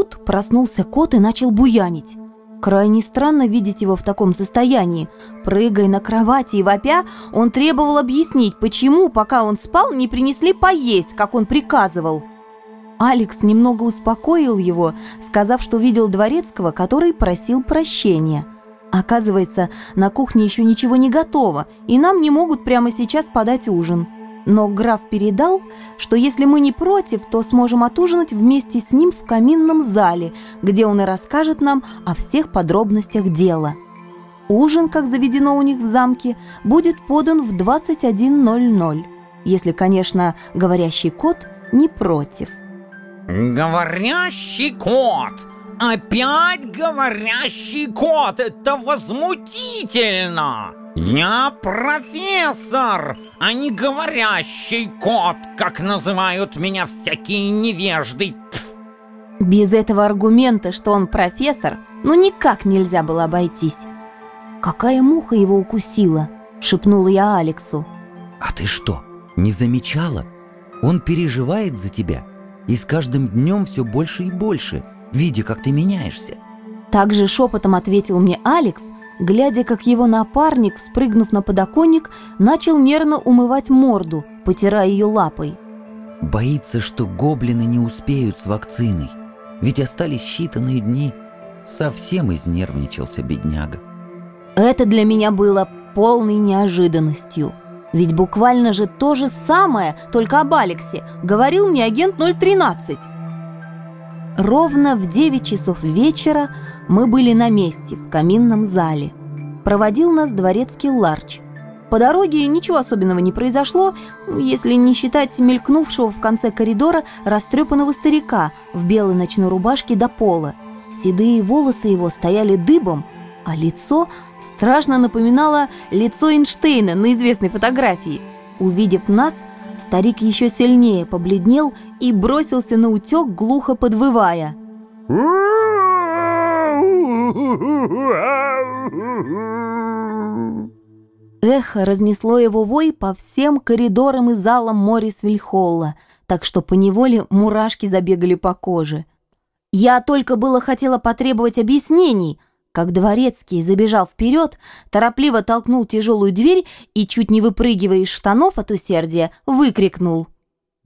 тут проснулся кот и начал буянить. Крайне странно видеть его в таком состоянии. Прыгая на кровати и вопя, он требовал объяснить, почему, пока он спал, не принесли поесть, как он приказывал. Алекс немного успокоил его, сказав, что видел дворецкого, который просил прощения. Оказывается, на кухне еще ничего не готово, и нам не могут прямо сейчас подать ужин. Но граф передал, что если мы не против, то сможем отужинать вместе с ним в каминном зале, где он и расскажет нам о всех подробностях дела. Ужин, как заведено у них в замке, будет подан в 21.00, если, конечно, говорящий кот не против. Говорящий кот! Опять говорящий кот! Это возмутительно! Я профессор, а не говорящий кот, как называют меня всякие невежды. Пф. Без этого аргумента, что он профессор, ну никак нельзя было обойтись. «Какая муха его укусила?» – шепнула я Алексу. «А ты что, не замечала? Он переживает за тебя и с каждым днем все больше и больше, видя, как ты меняешься». Также шепотом ответил мне Алекс, глядя, как его напарник, спрыгнув на подоконник, начал нервно умывать морду, потирая ее лапой. Боится, что гоблины не успеют с вакциной, ведь остались считанные дни. Совсем изнервничался бедняга. Это для меня было полной неожиданностью. Ведь буквально же то же самое, только об Алексе, говорил мне агент 013. Ровно в 9 часов вечера мы были на месте, в каминном зале. Проводил нас дворецкий Ларч. По дороге ничего особенного не произошло, если не считать мелькнувшего в конце коридора растрепанного старика в белой ночной рубашке до пола. Седые волосы его стояли дыбом, а лицо страшно напоминало лицо Эйнштейна на известной фотографии. Увидев нас, старик еще сильнее побледнел и бросился на утек, глухо подвывая. Эхо разнесло его вой по всем коридорам и залам Моррисвильхолла, так что поневоле мурашки забегали по коже. Я только было хотела потребовать объяснений – как дворецкий забежал вперед, торопливо толкнул тяжелую дверь и, чуть не выпрыгивая из штанов от усердия, выкрикнул.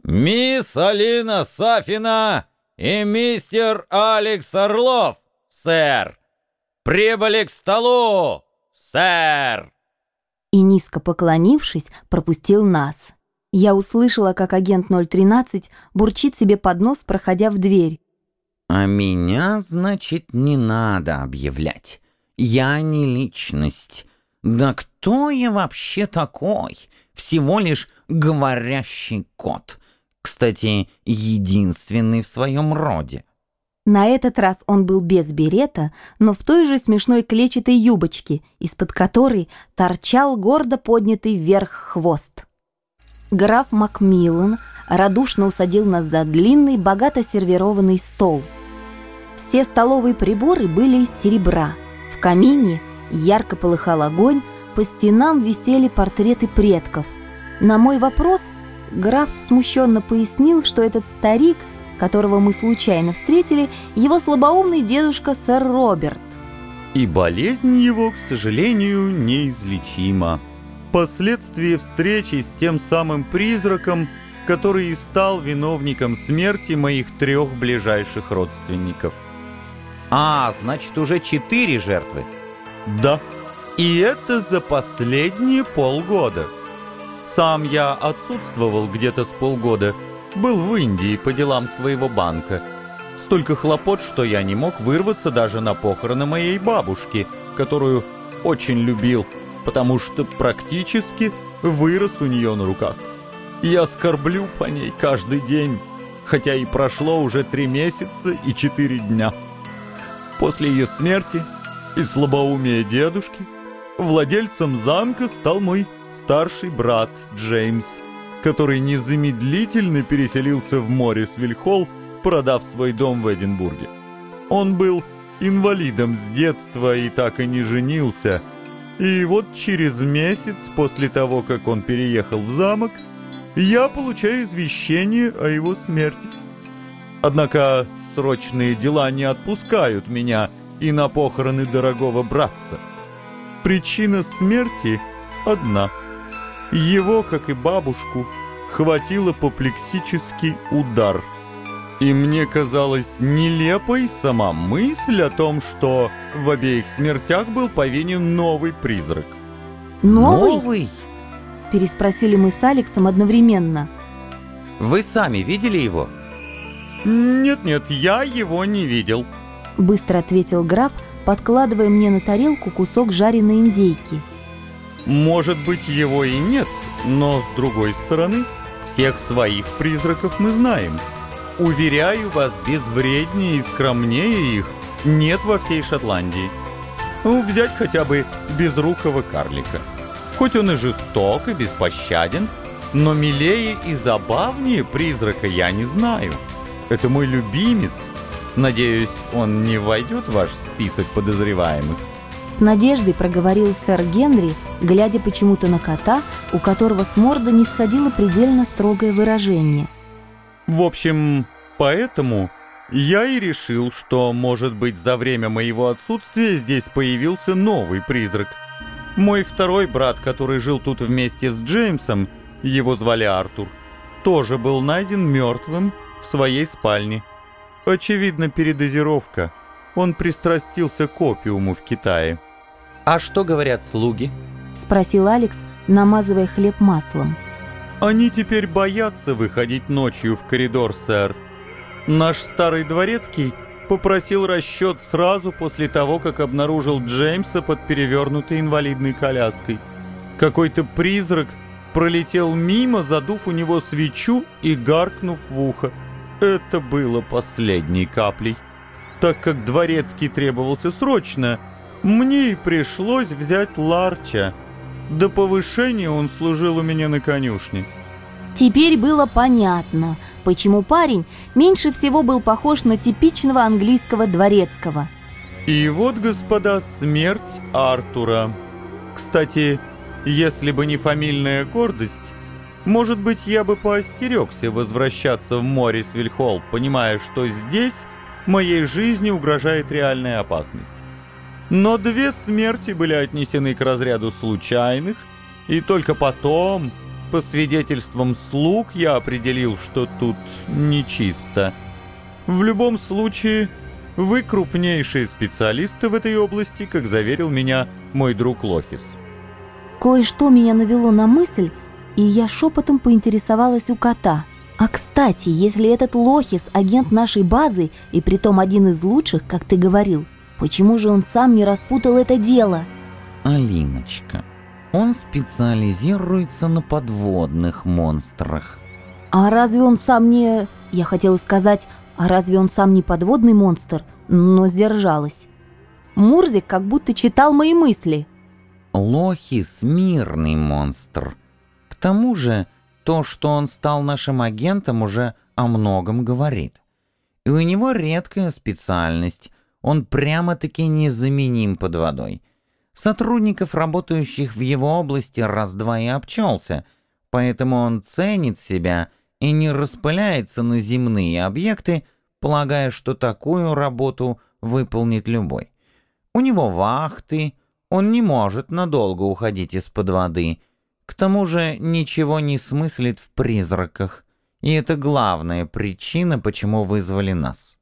«Мисс Алина Сафина и мистер Алекс Орлов, сэр! Прибыли к столу, сэр!» И, низко поклонившись, пропустил нас. Я услышала, как агент 013 бурчит себе под нос, проходя в дверь. А меня, значит, не надо объявлять. Я не личность. Да кто я вообще такой? Всего лишь говорящий кот. Кстати, единственный в своем роде. На этот раз он был без берета, но в той же смешной клетчатой юбочке, из-под которой торчал гордо поднятый вверх хвост. Граф Макмиллан радушно усадил нас за длинный, богато сервированный стол – все столовые приборы были из серебра. В камине ярко полыхал огонь, по стенам висели портреты предков. На мой вопрос граф смущенно пояснил, что этот старик, которого мы случайно встретили, его слабоумный дедушка сэр Роберт. И болезнь его, к сожалению, неизлечима. Последствия встречи с тем самым призраком, который и стал виновником смерти моих трех ближайших родственников. А, значит, уже четыре жертвы. Да. И это за последние полгода. Сам я отсутствовал где-то с полгода. Был в Индии по делам своего банка. Столько хлопот, что я не мог вырваться даже на похороны моей бабушки, которую очень любил, потому что практически вырос у нее на руках. Я скорблю по ней каждый день, хотя и прошло уже три месяца и четыре дня. После ее смерти и слабоумия дедушки владельцем замка стал мой старший брат Джеймс, который незамедлительно переселился в море Свильхолл, продав свой дом в Эдинбурге. Он был инвалидом с детства и так и не женился, и вот через месяц после того, как он переехал в замок, я получаю извещение о его смерти. Однако срочные дела не отпускают меня и на похороны дорогого братца. Причина смерти одна. Его, как и бабушку, хватил апоплексический удар. И мне казалась нелепой сама мысль о том, что в обеих смертях был повинен новый призрак. Новый? Новый? Переспросили мы с Алексом одновременно. Вы сами видели его? Нет-нет, я его не видел. Быстро ответил граф, подкладывая мне на тарелку кусок жареной индейки. Может быть, его и нет, но с другой стороны, всех своих призраков мы знаем. Уверяю вас, безвреднее и скромнее их нет во всей Шотландии. Взять хотя бы безрукого карлика. Хоть он и жесток, и беспощаден, но милее и забавнее призрака я не знаю. Это мой любимец. Надеюсь, он не войдет в ваш список подозреваемых. С надеждой проговорил сэр Генри, глядя почему-то на кота, у которого с морда не сходило предельно строгое выражение. В общем, поэтому я и решил, что, может быть, за время моего отсутствия здесь появился новый призрак. Мой второй брат, который жил тут вместе с Джеймсом, его звали Артур, тоже был найден мертвым в своей спальне. Очевидно, передозировка. Он пристрастился к опиуму в Китае. А что говорят слуги? Спросил Алекс, намазывая хлеб маслом. Они теперь боятся выходить ночью в коридор, сэр. Наш старый дворецкий попросил расчет сразу после того, как обнаружил Джеймса под перевернутой инвалидной коляской. Какой-то призрак пролетел мимо, задув у него свечу и гаркнув в ухо. Это было последней каплей. Так как дворецкий требовался срочно, мне и пришлось взять Ларча. До повышения он служил у меня на конюшне. Теперь было понятно, почему парень меньше всего был похож на типичного английского дворецкого. И вот, господа, смерть Артура. Кстати, если бы не фамильная гордость, может быть, я бы поостерегся возвращаться в море Свильхолл, понимая, что здесь моей жизни угрожает реальная опасность. Но две смерти были отнесены к разряду случайных, и только потом, по свидетельствам слуг, я определил, что тут нечисто. В любом случае, вы крупнейшие специалисты в этой области, как заверил меня мой друг Лохис. Кое-что меня навело на мысль, и я шепотом поинтересовалась у кота. А кстати, если этот Лохис агент нашей базы, и притом один из лучших, как ты говорил, почему же он сам не распутал это дело? Алиночка, он специализируется на подводных монстрах. А разве он сам не... Я хотела сказать, а разве он сам не подводный монстр? Но сдержалась. Мурзик как будто читал мои мысли. Лохис – мирный монстр. К тому же, то, что он стал нашим агентом, уже о многом говорит. И у него редкая специальность. Он прямо-таки незаменим под водой. Сотрудников, работающих в его области, раз-два и обчелся, поэтому он ценит себя и не распыляется на земные объекты, полагая, что такую работу выполнит любой. У него вахты, он не может надолго уходить из-под воды. К тому же ничего не смыслит в призраках. И это главная причина, почему вызвали нас.